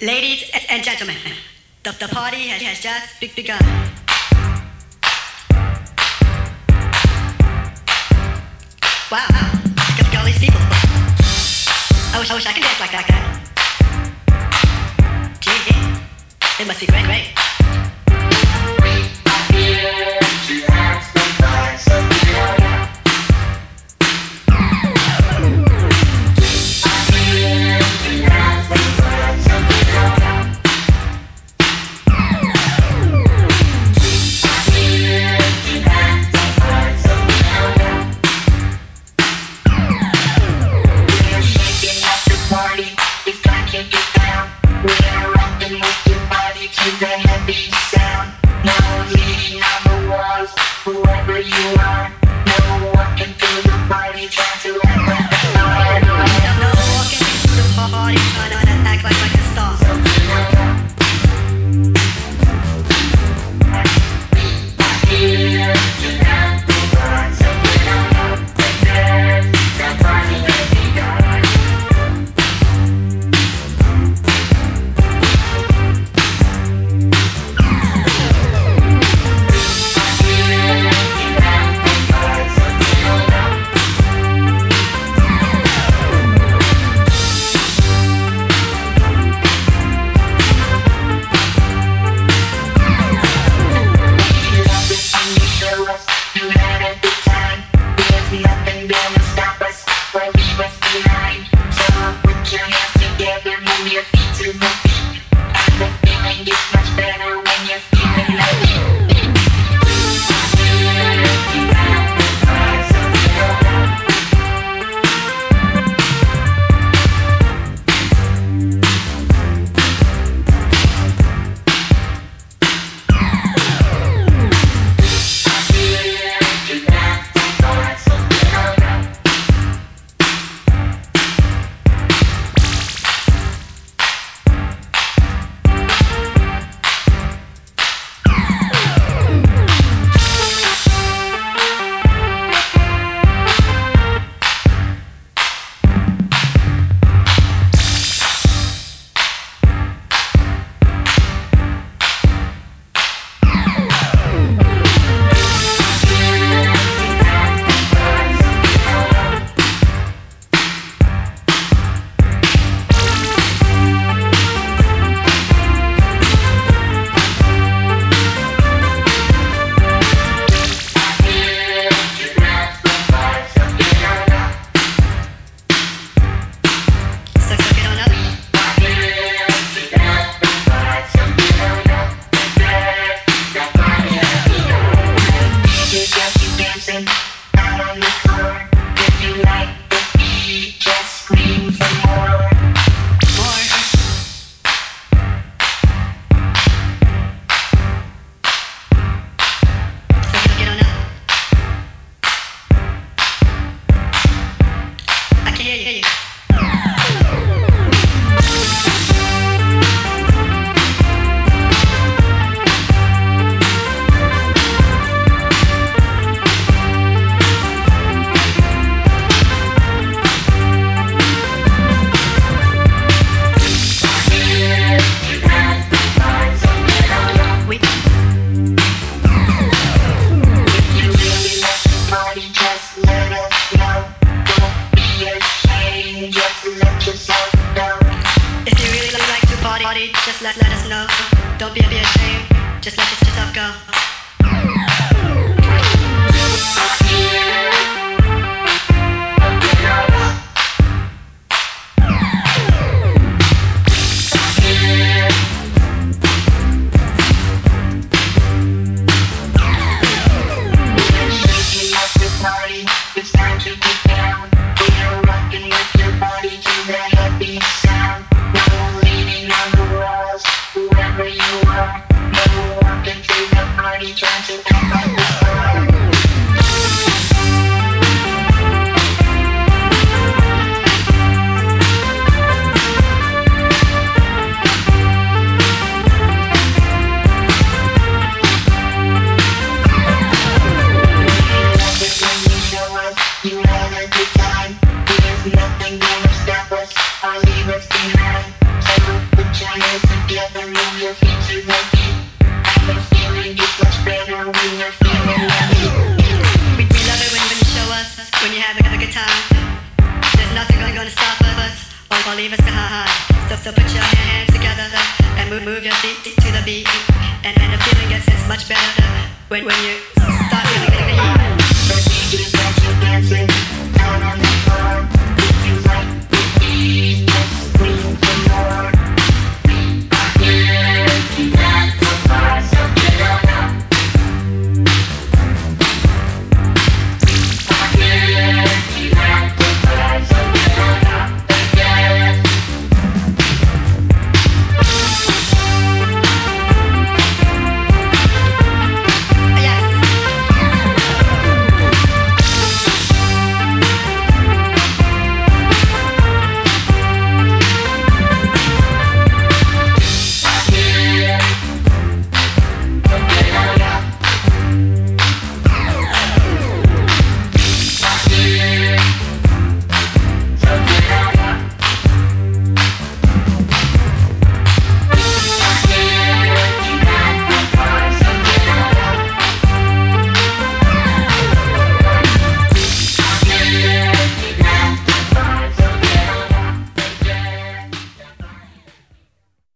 Ladies and gentlemen, the, the party has, has just begun. Wow, look at all these people. I wish, I wish I could dance like that guy. Gee, it must be great, great. Yeah. You have a good time. There's nothing gonna stop us or leave us. So put your hands together and your feet to the beat. And the feeling gets much better when you're we love it when, you show us when you have a, good. There's nothing gonna stop us us. So, so put your hands together and move, move your feet to the beat. And, and the feeling gets much better when, when you start feeling the heat dancing down on the floor. If you like the